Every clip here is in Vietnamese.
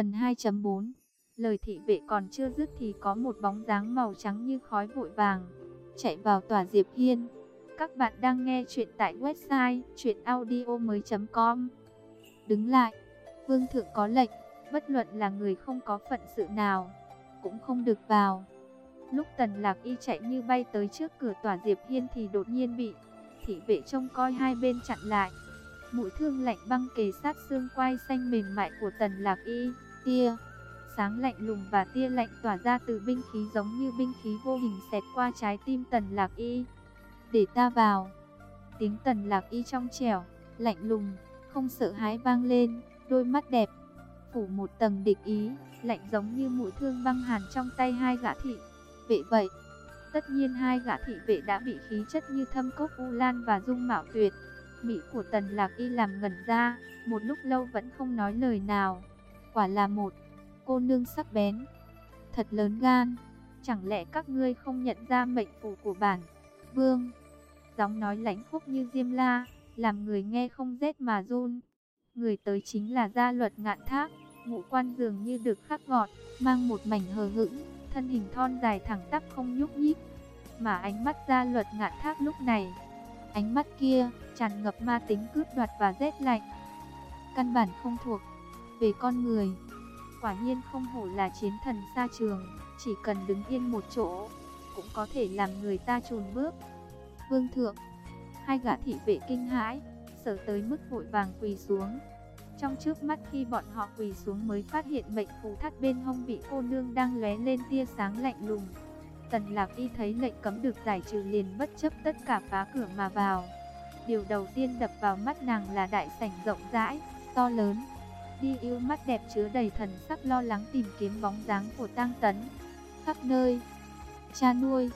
Phần 2.4 Lời thị vệ còn chưa dứt thì có một bóng dáng màu trắng như khói vội vàng, chạy vào tòa Diệp Hiên. Các bạn đang nghe chuyện tại website chuyenaudio.com Đứng lại, vương thượng có lệnh, bất luận là người không có phận sự nào, cũng không được vào. Lúc tần lạc y chạy như bay tới trước cửa tòa Diệp Hiên thì đột nhiên bị thị vệ trông coi hai bên chặn lại. Mũi thương lạnh băng kề sát xương quai xanh mềm mại của tần lạc y, tia. Sáng lạnh lùng và tia lạnh tỏa ra từ binh khí giống như binh khí vô hình xẹt qua trái tim tần lạc y. Để ta vào. Tiếng tần lạc y trong trẻo, lạnh lùng, không sợ hãi vang lên, đôi mắt đẹp. Phủ một tầng địch ý, lạnh giống như mũi thương băng hàn trong tay hai gã thị. Vệ vậy, tất nhiên hai gã thị vệ đã bị khí chất như thâm cốc u lan và dung mạo tuyệt. Mỹ của tần lạc y làm ngẩn ra, một lúc lâu vẫn không nói lời nào. Quả là một cô nương sắc bén, thật lớn gan. Chẳng lẽ các ngươi không nhận ra mệnh phù của bản vương? Giọng nói lãnh khúc như diêm la, làm người nghe không rét mà run. Người tới chính là gia luật ngạn thác, ngũ quan dường như được khắc gọt, mang một mảnh hờ hững, thân hình thon dài thẳng tắp không nhúc nhích. Mà ánh mắt gia luật ngạn thác lúc này, ánh mắt kia tràn ngập ma tính cướp đoạt và rét lạnh. Căn bản không thuộc về con người. Quả nhiên không hổ là chiến thần xa trường, chỉ cần đứng yên một chỗ, cũng có thể làm người ta chùn bước. Vương thượng, hai gã thị vệ kinh hãi, sợ tới mức vội vàng quỳ xuống. Trong trước mắt khi bọn họ quỳ xuống mới phát hiện mệnh phù thắt bên hông bị cô nương đang lóe lên tia sáng lạnh lùng. Tần Lạc Y thấy lệnh cấm được giải trừ liền bất chấp tất cả phá cửa mà vào. Điều đầu tiên đập vào mắt nàng là đại sảnh rộng rãi, to lớn. Đi yêu mắt đẹp chứa đầy thần sắc lo lắng tìm kiếm bóng dáng của tang tấn. Khắp nơi, cha nuôi,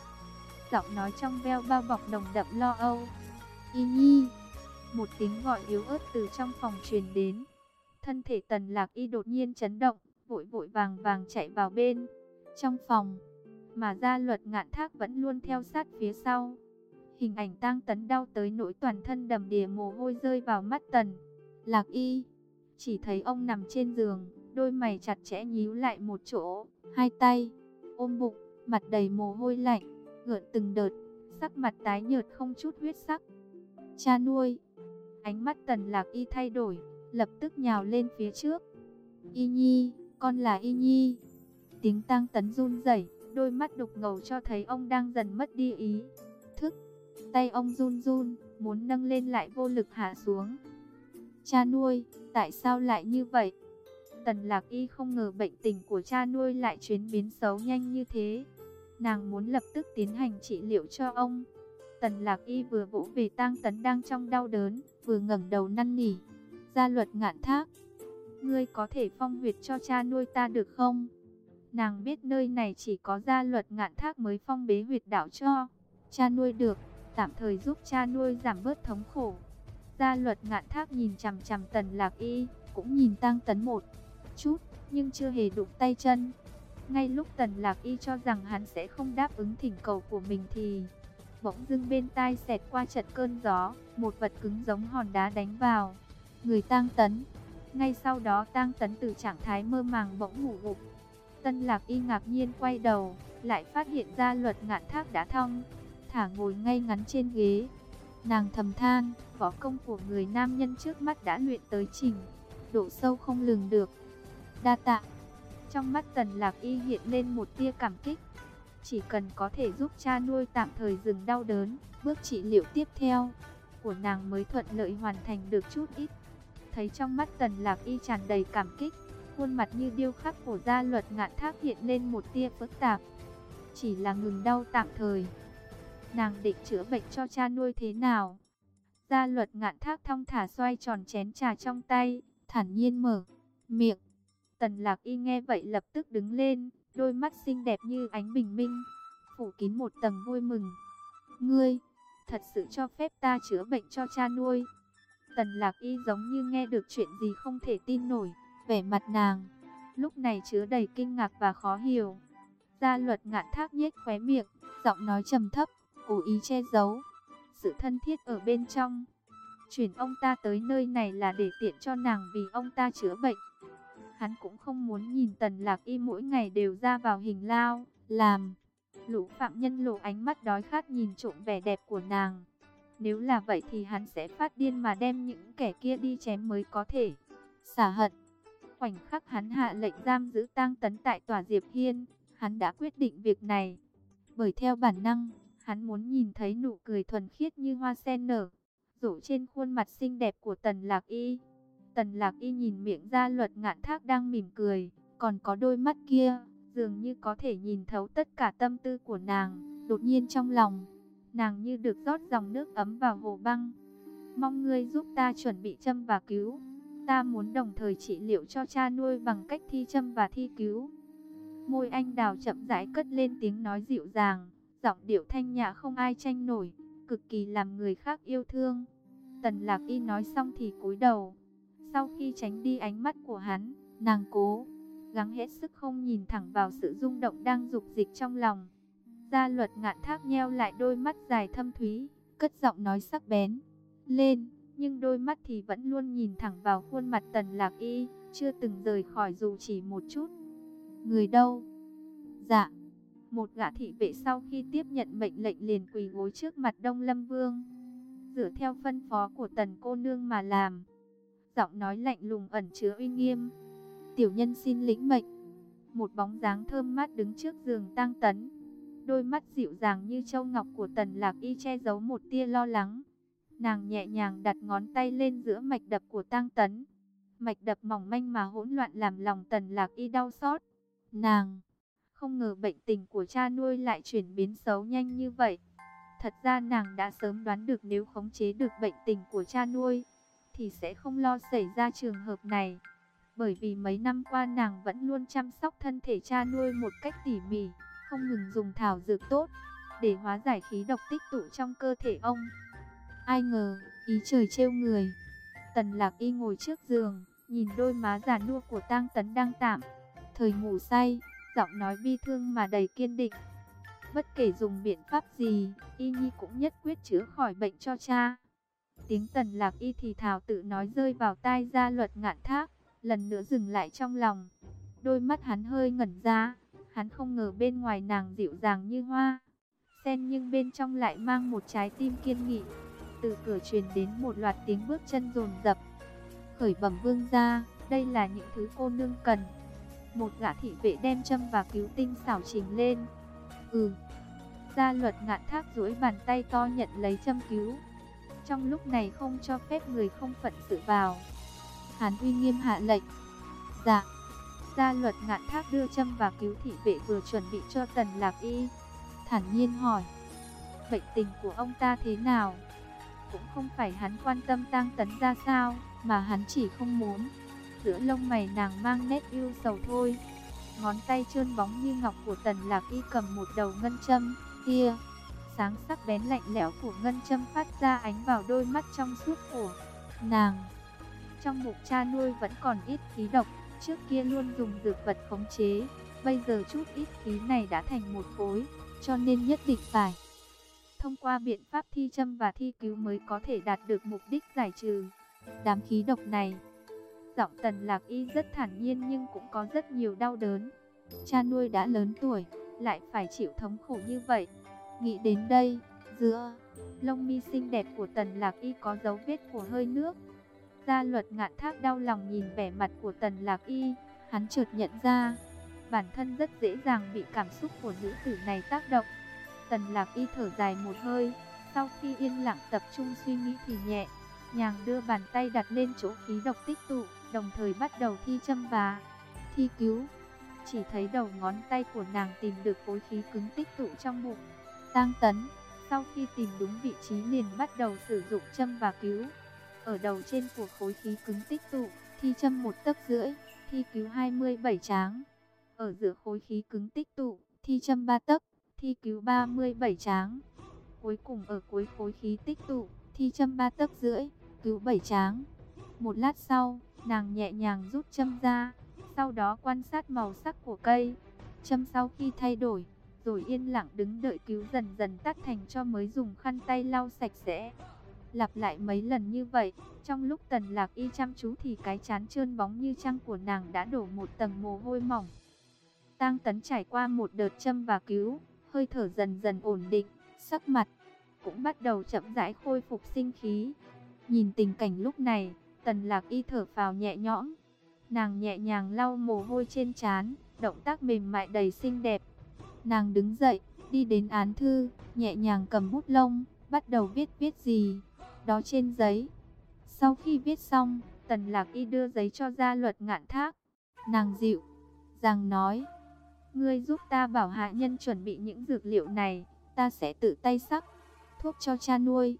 giọng nói trong veo bao bọc nồng đậm lo âu. Y nhi, một tiếng gọi yếu ớt từ trong phòng truyền đến. Thân thể tần lạc y đột nhiên chấn động, vội vội vàng vàng chạy vào bên. Trong phòng, mà gia luật ngạn thác vẫn luôn theo sát phía sau. Hình ảnh tang tấn đau tới nỗi toàn thân đầm đìa mồ hôi rơi vào mắt tần. Lạc y, chỉ thấy ông nằm trên giường, đôi mày chặt chẽ nhíu lại một chỗ, hai tay, ôm bụng, mặt đầy mồ hôi lạnh, gợn từng đợt, sắc mặt tái nhợt không chút huyết sắc. Cha nuôi, ánh mắt tần lạc y thay đổi, lập tức nhào lên phía trước. Y nhi, con là y nhi. Tiếng tang tấn run rẩy, đôi mắt đục ngầu cho thấy ông đang dần mất đi ý. Thức, tay ông run run, muốn nâng lên lại vô lực hạ xuống. Cha nuôi, tại sao lại như vậy? Tần lạc y không ngờ bệnh tình của cha nuôi lại chuyển biến xấu nhanh như thế. Nàng muốn lập tức tiến hành trị liệu cho ông. Tần lạc y vừa vỗ về tang tấn đang trong đau đớn, vừa ngẩng đầu năn nỉ. Gia luật ngạn thác, ngươi có thể phong huyệt cho cha nuôi ta được không? Nàng biết nơi này chỉ có gia luật ngạn thác mới phong bế huyệt đảo cho. Cha nuôi được, tạm thời giúp cha nuôi giảm bớt thống khổ. Gia luật ngạn thác nhìn chằm chằm tần lạc y, cũng nhìn tăng tấn một chút, nhưng chưa hề đụng tay chân. Ngay lúc tần lạc y cho rằng hắn sẽ không đáp ứng thỉnh cầu của mình thì... Bỗng dưng bên tai xẹt qua trận cơn gió, một vật cứng giống hòn đá đánh vào. Người tang tấn. Ngay sau đó tang tấn từ trạng thái mơ màng bỗng ngủ gục. Tân lạc y ngạc nhiên quay đầu, lại phát hiện ra luật ngạn thác đã thong thả ngồi ngay ngắn trên ghế. Nàng thầm than, võ công của người nam nhân trước mắt đã luyện tới trình, độ sâu không lường được. Đa tạ, trong mắt tần lạc y hiện lên một tia cảm kích. Chỉ cần có thể giúp cha nuôi tạm thời dừng đau đớn, bước trị liệu tiếp theo của nàng mới thuận lợi hoàn thành được chút ít. Thấy trong mắt tần lạc y tràn đầy cảm kích, khuôn mặt như điêu khắc của gia luật ngạn thác hiện lên một tia phức tạp. Chỉ là ngừng đau tạm thời. Nàng định chữa bệnh cho cha nuôi thế nào? Gia luật ngạn thác thong thả xoay tròn chén trà trong tay, thản nhiên mở miệng. Tần lạc y nghe vậy lập tức đứng lên, đôi mắt xinh đẹp như ánh bình minh, phủ kín một tầng vui mừng. Ngươi, thật sự cho phép ta chữa bệnh cho cha nuôi. Tần lạc y giống như nghe được chuyện gì không thể tin nổi, vẻ mặt nàng. Lúc này chứa đầy kinh ngạc và khó hiểu. Gia luật ngạn thác nhếch khóe miệng, giọng nói trầm thấp, cố ý che giấu. Sự thân thiết ở bên trong. Chuyển ông ta tới nơi này là để tiện cho nàng vì ông ta chữa bệnh. Hắn cũng không muốn nhìn Tần Lạc Y mỗi ngày đều ra vào hình lao, làm. Lũ phạm nhân lộ ánh mắt đói khát nhìn trộm vẻ đẹp của nàng. Nếu là vậy thì hắn sẽ phát điên mà đem những kẻ kia đi chém mới có thể. Xả hận. Khoảnh khắc hắn hạ lệnh giam giữ tang tấn tại tòa Diệp Hiên, hắn đã quyết định việc này. Bởi theo bản năng, hắn muốn nhìn thấy nụ cười thuần khiết như hoa sen nở, rủ trên khuôn mặt xinh đẹp của Tần Lạc Y. Tần Lạc Y nhìn miệng ra luật ngạn thác đang mỉm cười, còn có đôi mắt kia, dường như có thể nhìn thấu tất cả tâm tư của nàng, đột nhiên trong lòng. Nàng như được rót dòng nước ấm vào hồ băng. Mong ngươi giúp ta chuẩn bị châm và cứu. Ta muốn đồng thời trị liệu cho cha nuôi bằng cách thi châm và thi cứu. Môi anh đào chậm rãi cất lên tiếng nói dịu dàng, giọng điệu thanh nhã không ai tranh nổi, cực kỳ làm người khác yêu thương. Tần lạc y nói xong thì cúi đầu. Sau khi tránh đi ánh mắt của hắn, nàng cố, gắng hết sức không nhìn thẳng vào sự rung động đang dục dịch trong lòng. Gia luật ngạn thác nheo lại đôi mắt dài thâm thúy, cất giọng nói sắc bén. Lên, nhưng đôi mắt thì vẫn luôn nhìn thẳng vào khuôn mặt tần lạc y, chưa từng rời khỏi dù chỉ một chút. Người đâu? Dạ. Một gã thị vệ sau khi tiếp nhận mệnh lệnh liền quỳ gối trước mặt Đông Lâm Vương. Dựa theo phân phó của tần cô nương mà làm. Giọng nói lạnh lùng ẩn chứa uy nghiêm. Tiểu nhân xin lĩnh mệnh. Một bóng dáng thơm mát đứng trước giường tang tấn. Đôi mắt dịu dàng như châu ngọc của tần lạc y che giấu một tia lo lắng. Nàng nhẹ nhàng đặt ngón tay lên giữa mạch đập của tang tấn. Mạch đập mỏng manh mà hỗn loạn làm lòng tần lạc y đau xót. Nàng không ngờ bệnh tình của cha nuôi lại chuyển biến xấu nhanh như vậy. Thật ra nàng đã sớm đoán được nếu khống chế được bệnh tình của cha nuôi, thì sẽ không lo xảy ra trường hợp này. Bởi vì mấy năm qua nàng vẫn luôn chăm sóc thân thể cha nuôi một cách tỉ mỉ, không ngừng dùng thảo dược tốt, để hóa giải khí độc tích tụ trong cơ thể ông. Ai ngờ, ý trời trêu người. Tần lạc y ngồi trước giường, nhìn đôi má già nua của tang tấn đang tạm, thời ngủ say, giọng nói bi thương mà đầy kiên định. Bất kể dùng biện pháp gì, y nhi cũng nhất quyết chữa khỏi bệnh cho cha. Tiếng tần lạc y thì thảo tự nói rơi vào tai gia luật ngạn thác, lần nữa dừng lại trong lòng. Đôi mắt hắn hơi ngẩn ra, hắn không ngờ bên ngoài nàng dịu dàng như hoa. Sen nhưng bên trong lại mang một trái tim kiên nghị. Từ cửa truyền đến một loạt tiếng bước chân rồn rập. Khởi bẩm vương ra, đây là những thứ cô nương cần. Một gã thị vệ đem châm và cứu tinh xảo trình lên. Ừ. Gia luật ngạn thác duỗi bàn tay to nhận lấy châm cứu. Trong lúc này không cho phép người không phận sự vào. Hàn uy nghiêm hạ lệnh. Dạ. Gia luật ngạn thác đưa châm và cứu thị vệ vừa chuẩn bị cho tần lạc y. Thản nhiên hỏi. Bệnh tình của ông ta thế nào? Cũng không phải hắn quan tâm tang tấn ra sao, mà hắn chỉ không muốn giữa lông mày nàng mang nét yêu sầu thôi. Ngón tay trơn bóng như ngọc của tần lạc y cầm một đầu ngân châm, kia. Sáng sắc bén lạnh lẽo của ngân châm phát ra ánh vào đôi mắt trong suốt của nàng. Trong bụng cha nuôi vẫn còn ít khí độc, trước kia luôn dùng dược vật khống chế. Bây giờ chút ít khí này đã thành một khối, cho nên nhất định phải. Thông qua biện pháp thi châm và thi cứu mới có thể đạt được mục đích giải trừ đám khí độc này. Giọng tần lạc y rất thản nhiên nhưng cũng có rất nhiều đau đớn. Cha nuôi đã lớn tuổi, lại phải chịu thống khổ như vậy. Nghĩ đến đây, giữa lông mi xinh đẹp của tần lạc y có dấu vết của hơi nước. Gia luật ngạn thác đau lòng nhìn vẻ mặt của tần lạc y, hắn chợt nhận ra, bản thân rất dễ dàng bị cảm xúc của nữ tử này tác động. Tần lạc y thở dài một hơi, sau khi yên lặng tập trung suy nghĩ thì nhẹ, nhàng đưa bàn tay đặt lên chỗ khí độc tích tụ đồng thời bắt đầu thi châm và thi cứu. Chỉ thấy đầu ngón tay của nàng tìm được khối khí cứng tích tụ trong bụng. Tang tấn, sau khi tìm đúng vị trí liền bắt đầu sử dụng châm và cứu. Ở đầu trên của khối khí cứng tích tụ, thi châm một tấc rưỡi, thi cứu 27 tráng. Ở giữa khối khí cứng tích tụ, thi châm 3 tấc, thi cứu 37 tráng. Cuối cùng ở cuối khối khí tích tụ, thi châm 3 tấc rưỡi, cứu 7 tráng. Một lát sau, Nàng nhẹ nhàng rút châm ra, sau đó quan sát màu sắc của cây. Châm sau khi thay đổi, rồi yên lặng đứng đợi cứu dần dần tắt thành cho mới dùng khăn tay lau sạch sẽ. Lặp lại mấy lần như vậy, trong lúc tần lạc y chăm chú thì cái chán trơn bóng như trăng của nàng đã đổ một tầng mồ hôi mỏng. Tang tấn trải qua một đợt châm và cứu, hơi thở dần dần ổn định, sắc mặt cũng bắt đầu chậm rãi khôi phục sinh khí. Nhìn tình cảnh lúc này, tần lạc y thở vào nhẹ nhõm. Nàng nhẹ nhàng lau mồ hôi trên trán, động tác mềm mại đầy xinh đẹp. Nàng đứng dậy, đi đến án thư, nhẹ nhàng cầm bút lông, bắt đầu viết viết gì đó trên giấy. Sau khi viết xong, Tần Lạc Y đưa giấy cho gia luật ngạn thác. Nàng dịu, rằng nói, ngươi giúp ta bảo hạ nhân chuẩn bị những dược liệu này, ta sẽ tự tay sắc, thuốc cho cha nuôi.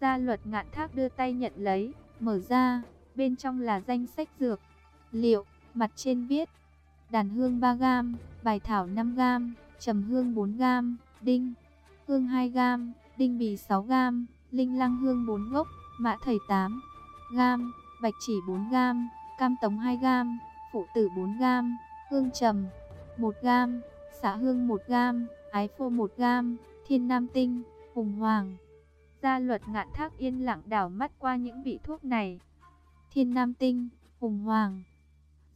Gia luật ngạn thác đưa tay nhận lấy, mở ra, bên trong là danh sách dược, liệu, mặt trên viết, đàn hương 3 gam, bài thảo 5 gam, trầm hương 4 gam, đinh, hương 2 gam, đinh bì 6 gam, linh lăng hương 4 gốc, mã thầy 8 gam, bạch chỉ 4 gam, cam tống 2 gam, phụ tử 4 gam, hương trầm 1 gam, xã hương 1 gam, ái phô 1 gam, thiên nam tinh, hùng hoàng. Gia luật ngạn thác yên lặng đảo mắt qua những vị thuốc này. Thiên nam tinh, hùng hoàng.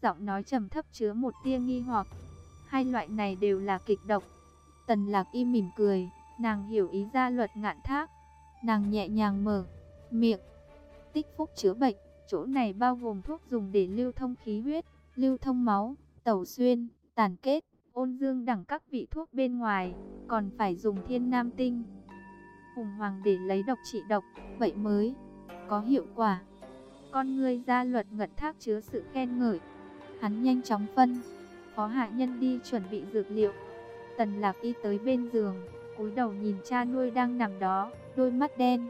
Giọng nói trầm thấp chứa một tia nghi hoặc. Hai loại này đều là kịch độc. Tần lạc y mỉm cười, nàng hiểu ý gia luật ngạn thác. Nàng nhẹ nhàng mở miệng. Tích phúc chữa bệnh, chỗ này bao gồm thuốc dùng để lưu thông khí huyết, lưu thông máu, tẩu xuyên, tàn kết, ôn dương đẳng các vị thuốc bên ngoài, còn phải dùng thiên nam tinh. Hùng hoàng để lấy độc trị độc, vậy mới có hiệu quả. Con ngươi ra luật ngật thác chứa sự khen ngợi. Hắn nhanh chóng phân, phó hạ nhân đi chuẩn bị dược liệu. Tần lạc y tới bên giường, cúi đầu nhìn cha nuôi đang nằm đó, đôi mắt đen,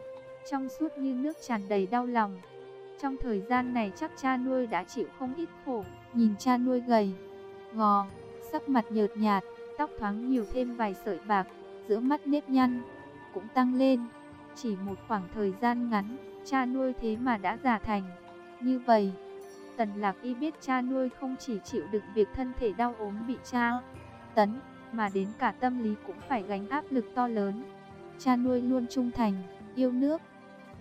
trong suốt như nước tràn đầy đau lòng. Trong thời gian này chắc cha nuôi đã chịu không ít khổ, nhìn cha nuôi gầy, gò, sắc mặt nhợt nhạt, tóc thoáng nhiều thêm vài sợi bạc, giữa mắt nếp nhăn cũng tăng lên. Chỉ một khoảng thời gian ngắn, cha nuôi thế mà đã già thành. Như vậy, Tần Lạc Y biết cha nuôi không chỉ chịu đựng việc thân thể đau ốm bị cha tấn, mà đến cả tâm lý cũng phải gánh áp lực to lớn. Cha nuôi luôn trung thành, yêu nước.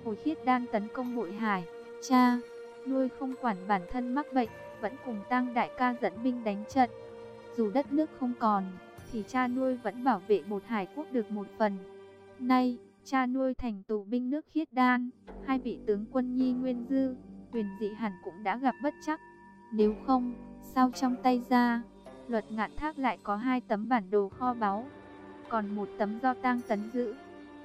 Hồi khiết đan tấn công bội hải, cha nuôi không quản bản thân mắc bệnh, vẫn cùng tăng đại ca dẫn binh đánh trận. Dù đất nước không còn, thì cha nuôi vẫn bảo vệ một hải quốc được một phần. Nay, cha nuôi thành tù binh nước khiết đan, hai vị tướng quân nhi nguyên dư, huyền dị hẳn cũng đã gặp bất chắc. Nếu không, sao trong tay ra, luật ngạn thác lại có hai tấm bản đồ kho báu, còn một tấm do tang tấn giữ.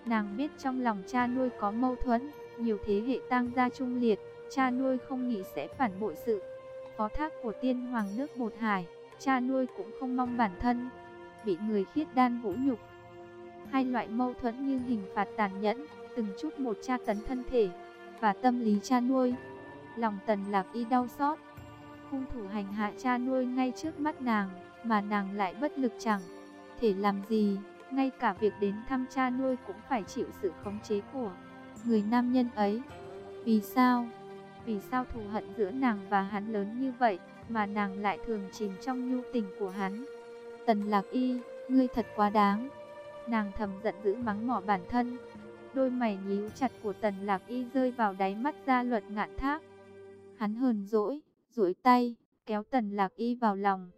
Nàng biết trong lòng cha nuôi có mâu thuẫn, nhiều thế hệ tang gia trung liệt, cha nuôi không nghĩ sẽ phản bội sự. Phó thác của tiên hoàng nước bột hải, cha nuôi cũng không mong bản thân, bị người khiết đan vũ nhục. Hai loại mâu thuẫn như hình phạt tàn nhẫn, từng chút một tra tấn thân thể và tâm lý cha nuôi. Lòng tần lạc y đau xót. Hung thủ hành hạ cha nuôi ngay trước mắt nàng, mà nàng lại bất lực chẳng thể làm gì. Ngay cả việc đến thăm cha nuôi cũng phải chịu sự khống chế của người nam nhân ấy. Vì sao? Vì sao thù hận giữa nàng và hắn lớn như vậy, mà nàng lại thường chìm trong nhu tình của hắn? Tần lạc y, ngươi thật quá đáng. Nàng thầm giận dữ mắng mỏ bản thân. Đôi mày nhíu chặt của tần lạc y rơi vào đáy mắt ra luật ngạn thác. Hắn hờn dỗi, duỗi tay, kéo tần lạc y vào lòng.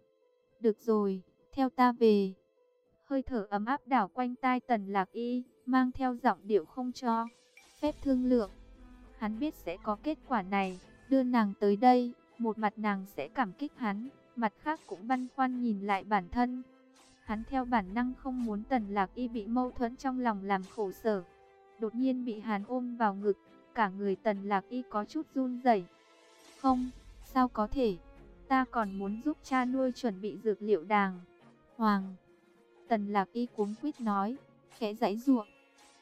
Được rồi, theo ta về. Hơi thở ấm áp đảo quanh tai tần lạc y, mang theo giọng điệu không cho. Phép thương lượng. Hắn biết sẽ có kết quả này, đưa nàng tới đây, một mặt nàng sẽ cảm kích hắn, mặt khác cũng băn khoăn nhìn lại bản thân. Hắn theo bản năng không muốn tần lạc y bị mâu thuẫn trong lòng làm khổ sở. Đột nhiên bị hắn ôm vào ngực, cả người tần lạc y có chút run rẩy. Không, sao có thể, ta còn muốn giúp cha nuôi chuẩn bị dược liệu đàng. Hoàng, tần lạc y cuống quýt nói, khẽ giãy ruộng.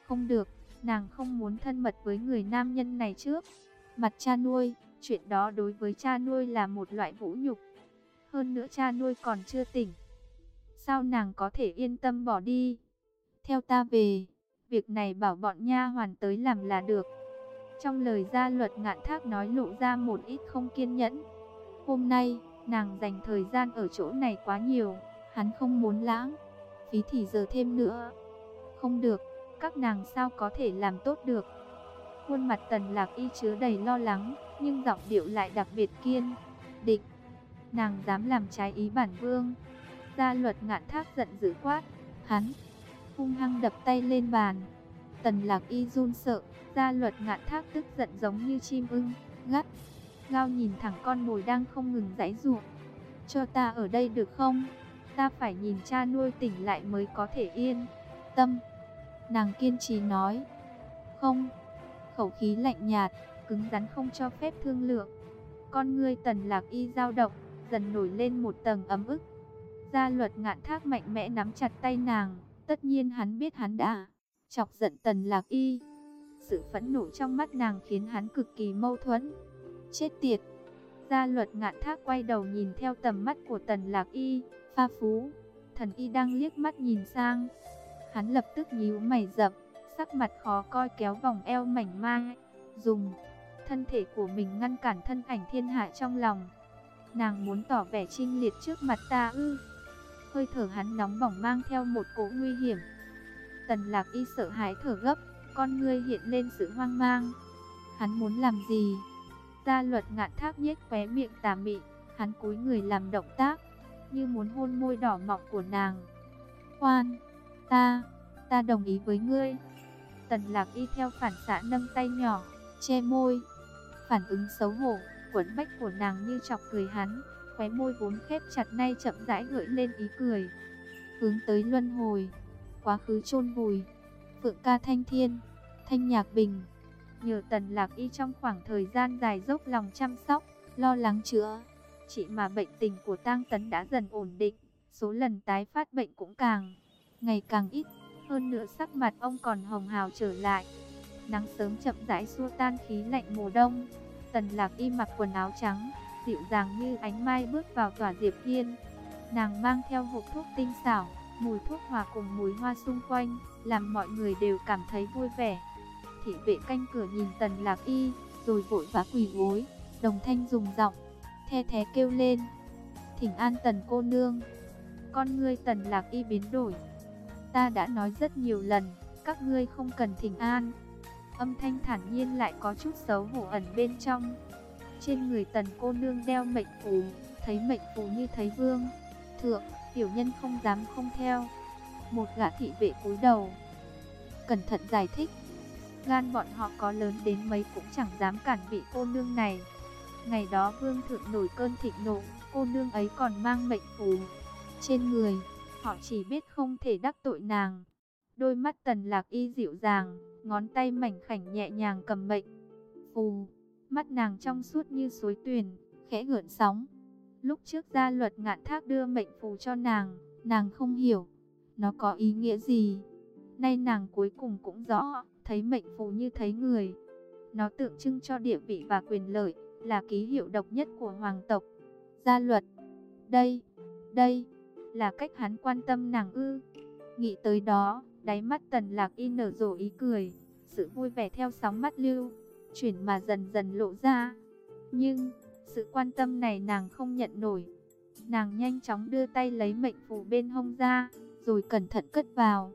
Không được, nàng không muốn thân mật với người nam nhân này trước. Mặt cha nuôi, chuyện đó đối với cha nuôi là một loại vũ nhục. Hơn nữa cha nuôi còn chưa tỉnh Sao nàng có thể yên tâm bỏ đi? Theo ta về, việc này bảo bọn nha hoàn tới làm là được. Trong lời gia luật ngạn thác nói lộ ra một ít không kiên nhẫn. Hôm nay, nàng dành thời gian ở chỗ này quá nhiều, hắn không muốn lãng. Phí thì giờ thêm nữa. Không được, các nàng sao có thể làm tốt được. Khuôn mặt tần lạc y chứa đầy lo lắng, nhưng giọng điệu lại đặc biệt kiên định. Nàng dám làm trái ý bản vương. Gia luật ngạn thác giận dữ quát, hắn hung hăng đập tay lên bàn. Tần lạc y run sợ, gia luật ngạn thác tức giận giống như chim ưng, gắt. Gao nhìn thẳng con mồi đang không ngừng giãy ruộng. Cho ta ở đây được không? Ta phải nhìn cha nuôi tỉnh lại mới có thể yên. Tâm. Nàng kiên trì nói. Không. Khẩu khí lạnh nhạt, cứng rắn không cho phép thương lượng. Con ngươi tần lạc y dao động, dần nổi lên một tầng ấm ức. Gia luật ngạn thác mạnh mẽ nắm chặt tay nàng. Tất nhiên hắn biết hắn đã chọc giận tần lạc y. Sự phẫn nộ trong mắt nàng khiến hắn cực kỳ mâu thuẫn. Chết tiệt! Gia luật ngạn thác quay đầu nhìn theo tầm mắt của tần lạc y, pha phú. Thần y đang liếc mắt nhìn sang. Hắn lập tức nhíu mày rậm, sắc mặt khó coi kéo vòng eo mảnh mai. Dùng thân thể của mình ngăn cản thân ảnh thiên hạ trong lòng. Nàng muốn tỏ vẻ trinh liệt trước mặt ta ư. Hơi thở hắn nóng bỏng mang theo một cỗ nguy hiểm. Tần lạc y sợ hãi thở gấp, con ngươi hiện lên sự hoang mang. Hắn muốn làm gì? Gia luật ngạn thác nhếch khóe miệng tà mị, hắn cúi người làm động tác, như muốn hôn môi đỏ mọng của nàng. Khoan, ta, ta đồng ý với ngươi. Tần lạc y theo phản xạ nâng tay nhỏ, che môi. Phản ứng xấu hổ, quấn bách của nàng như chọc cười hắn, khóe môi vốn khép chặt nay chậm rãi gợi lên ý cười. Hướng tới luân hồi, quá khứ chôn vùi, phượng ca thanh thiên, thanh nhạc bình. Nhờ tần lạc y trong khoảng thời gian dài dốc lòng chăm sóc, lo lắng chữa. Chỉ mà bệnh tình của tang tấn đã dần ổn định, số lần tái phát bệnh cũng càng, ngày càng ít. Hơn nữa sắc mặt ông còn hồng hào trở lại. Nắng sớm chậm rãi xua tan khí lạnh mùa đông. Tần lạc y mặc quần áo trắng, dịu dàng như ánh mai bước vào tòa diệp hiên. Nàng mang theo hộp thuốc tinh xảo, mùi thuốc hòa cùng mùi hoa xung quanh, làm mọi người đều cảm thấy vui vẻ thị vệ canh cửa nhìn tần lạc y, rồi vội vã quỳ gối, đồng thanh dùng giọng, the thế kêu lên. Thỉnh an tần cô nương, con ngươi tần lạc y biến đổi. Ta đã nói rất nhiều lần, các ngươi không cần thỉnh an. Âm thanh thản nhiên lại có chút xấu hổ ẩn bên trong. Trên người tần cô nương đeo mệnh phù, thấy mệnh phù như thấy vương. Thượng, tiểu nhân không dám không theo. Một gã thị vệ cúi đầu. Cẩn thận giải thích, gan bọn họ có lớn đến mấy cũng chẳng dám cản vị cô nương này. Ngày đó vương thượng nổi cơn thịnh nộ, cô nương ấy còn mang mệnh phù trên người, họ chỉ biết không thể đắc tội nàng. Đôi mắt tần lạc y dịu dàng, ngón tay mảnh khảnh nhẹ nhàng cầm mệnh phù, mắt nàng trong suốt như suối tuyền, khẽ gợn sóng. Lúc trước gia luật ngạn thác đưa mệnh phù cho nàng, nàng không hiểu, nó có ý nghĩa gì. Nay nàng cuối cùng cũng rõ, thấy mệnh phù như thấy người. Nó tượng trưng cho địa vị và quyền lợi, là ký hiệu độc nhất của hoàng tộc. Gia luật, đây, đây, là cách hắn quan tâm nàng ư. Nghĩ tới đó, đáy mắt tần lạc y nở rộ ý cười, sự vui vẻ theo sóng mắt lưu, chuyển mà dần dần lộ ra. Nhưng, sự quan tâm này nàng không nhận nổi. Nàng nhanh chóng đưa tay lấy mệnh phù bên hông ra, rồi cẩn thận cất vào.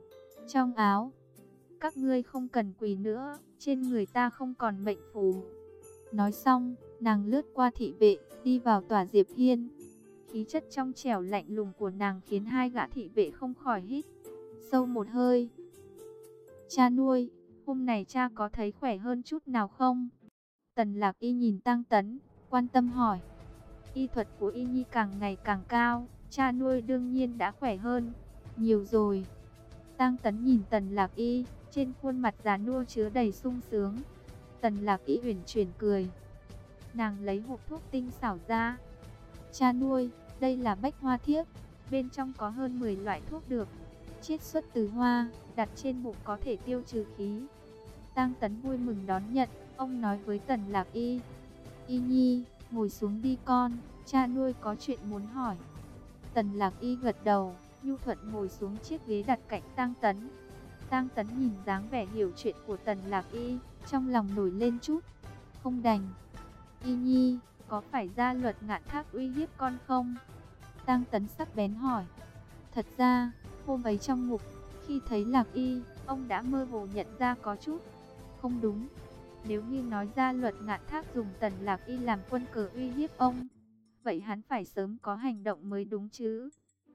Trong áo, các ngươi không cần quỳ nữa, trên người ta không còn mệnh phù. Nói xong, nàng lướt qua thị vệ, đi vào tòa Diệp Hiên. Khí chất trong trẻo lạnh lùng của nàng khiến hai gã thị vệ không khỏi hít sâu một hơi. Cha nuôi, hôm này cha có thấy khỏe hơn chút nào không? Tần lạc y nhìn tăng tấn, quan tâm hỏi. Y thuật của y nhi càng ngày càng cao, cha nuôi đương nhiên đã khỏe hơn, nhiều rồi. Tăng tấn nhìn tần lạc y, trên khuôn mặt già nua chứa đầy sung sướng. Tần lạc y uyển chuyển cười. Nàng lấy hộp thuốc tinh xảo ra. Cha nuôi, đây là bách hoa thiếp. Bên trong có hơn 10 loại thuốc được. Chiết xuất từ hoa, đặt trên bụng có thể tiêu trừ khí. Tăng tấn vui mừng đón nhận. Ông nói với tần lạc y. Y nhi, ngồi xuống đi con. Cha nuôi có chuyện muốn hỏi. Tần lạc y gật đầu. Nhu thuận ngồi xuống chiếc ghế đặt cạnh tăng tấn. Tang Tấn nhìn dáng vẻ hiểu chuyện của Tần Lạc Y, trong lòng nổi lên chút. Không đành. Y Nhi, có phải ra luật ngạn thác uy hiếp con không? Tang Tấn sắc bén hỏi. Thật ra, hôm ấy trong ngục, khi thấy Lạc Y, ông đã mơ hồ nhận ra có chút. Không đúng. Nếu như nói ra luật ngạn thác dùng tần lạc y làm quân cờ uy hiếp ông, vậy hắn phải sớm có hành động mới đúng chứ.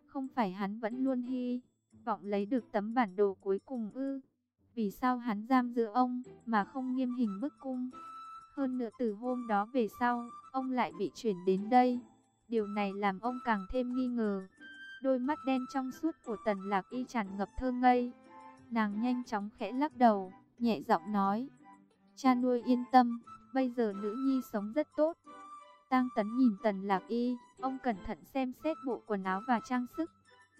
Không phải hắn vẫn luôn hy vọng lấy được tấm bản đồ cuối cùng ư. Vì sao hắn giam giữ ông mà không nghiêm hình bức cung? Hơn nữa từ hôm đó về sau, ông lại bị chuyển đến đây. Điều này làm ông càng thêm nghi ngờ. Đôi mắt đen trong suốt của tần lạc y tràn ngập thơ ngây. Nàng nhanh chóng khẽ lắc đầu, nhẹ giọng nói. Cha nuôi yên tâm, bây giờ nữ nhi sống rất tốt. Tang tấn nhìn tần lạc y, ông cẩn thận xem xét bộ quần áo và trang sức.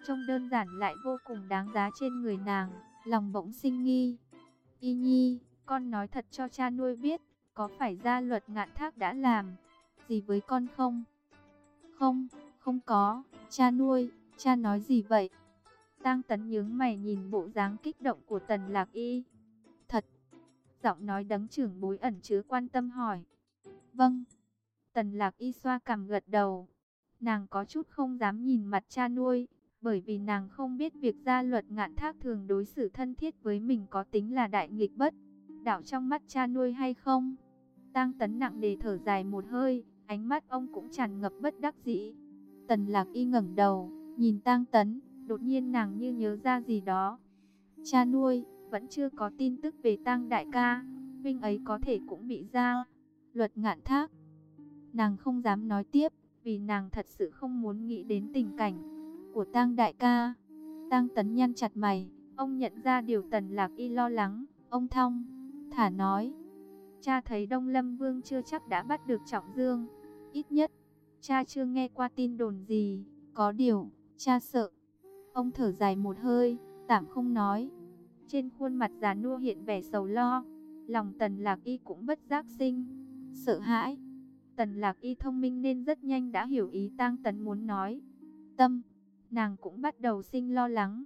Trông đơn giản lại vô cùng đáng giá trên người nàng, lòng bỗng sinh nghi. Y nhi, con nói thật cho cha nuôi biết, có phải gia luật ngạn thác đã làm gì với con không? Không, không có, cha nuôi, cha nói gì vậy? Tang tấn nhướng mày nhìn bộ dáng kích động của tần lạc y. Giọng nói đấng trưởng bối ẩn chứa quan tâm hỏi. Vâng, tần lạc y xoa cằm gật đầu. Nàng có chút không dám nhìn mặt cha nuôi, bởi vì nàng không biết việc gia luật ngạn thác thường đối xử thân thiết với mình có tính là đại nghịch bất, đảo trong mắt cha nuôi hay không. Tang tấn nặng đề thở dài một hơi, ánh mắt ông cũng tràn ngập bất đắc dĩ. Tần lạc y ngẩng đầu, nhìn tang tấn, đột nhiên nàng như nhớ ra gì đó. Cha nuôi, vẫn chưa có tin tức về tang đại ca, huynh ấy có thể cũng bị ra. Luật ngạn thác. Nàng không dám nói tiếp, vì nàng thật sự không muốn nghĩ đến tình cảnh của tang đại ca. Tang tấn nhăn chặt mày, ông nhận ra điều tần lạc y lo lắng, ông thong, thả nói. Cha thấy Đông Lâm Vương chưa chắc đã bắt được Trọng Dương. Ít nhất, cha chưa nghe qua tin đồn gì. Có điều, cha sợ. Ông thở dài một hơi, tạm không nói. Trên khuôn mặt già nua hiện vẻ sầu lo. Lòng tần lạc y cũng bất giác sinh. Sợ hãi. Tần lạc y thông minh nên rất nhanh đã hiểu ý tang tấn muốn nói. Tâm, nàng cũng bắt đầu sinh lo lắng.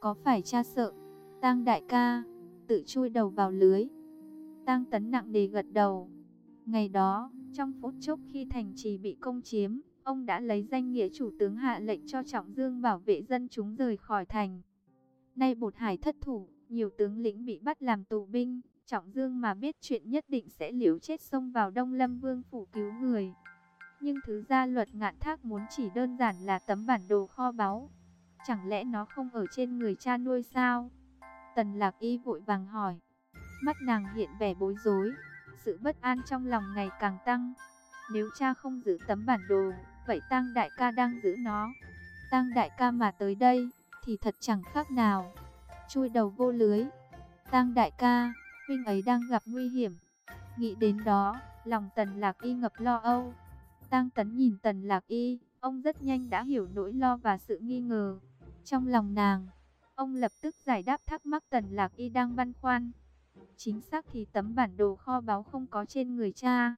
Có phải cha sợ? Tang đại ca, tự chui đầu vào lưới. Tang Tấn nặng đề gật đầu. Ngày đó, trong phút chốc khi thành trì bị công chiếm, ông đã lấy danh nghĩa chủ tướng hạ lệnh cho Trọng Dương bảo vệ dân chúng rời khỏi thành. Nay bột hải thất thủ, nhiều tướng lĩnh bị bắt làm tù binh, Trọng Dương mà biết chuyện nhất định sẽ liều chết xông vào Đông Lâm Vương phủ cứu người. Nhưng thứ gia luật ngạn thác muốn chỉ đơn giản là tấm bản đồ kho báu. Chẳng lẽ nó không ở trên người cha nuôi sao? Tần Lạc Y vội vàng hỏi. Mắt nàng hiện vẻ bối rối, sự bất an trong lòng ngày càng tăng. Nếu cha không giữ tấm bản đồ, vậy Tăng đại ca đang giữ nó. Tăng đại ca mà tới đây, thì thật chẳng khác nào. Chui đầu vô lưới. tang đại ca, huynh ấy đang gặp nguy hiểm. Nghĩ đến đó, lòng tần lạc y ngập lo âu. tang tấn nhìn tần lạc y, ông rất nhanh đã hiểu nỗi lo và sự nghi ngờ. Trong lòng nàng, ông lập tức giải đáp thắc mắc tần lạc y đang băn khoăn. Chính xác thì tấm bản đồ kho báu không có trên người cha,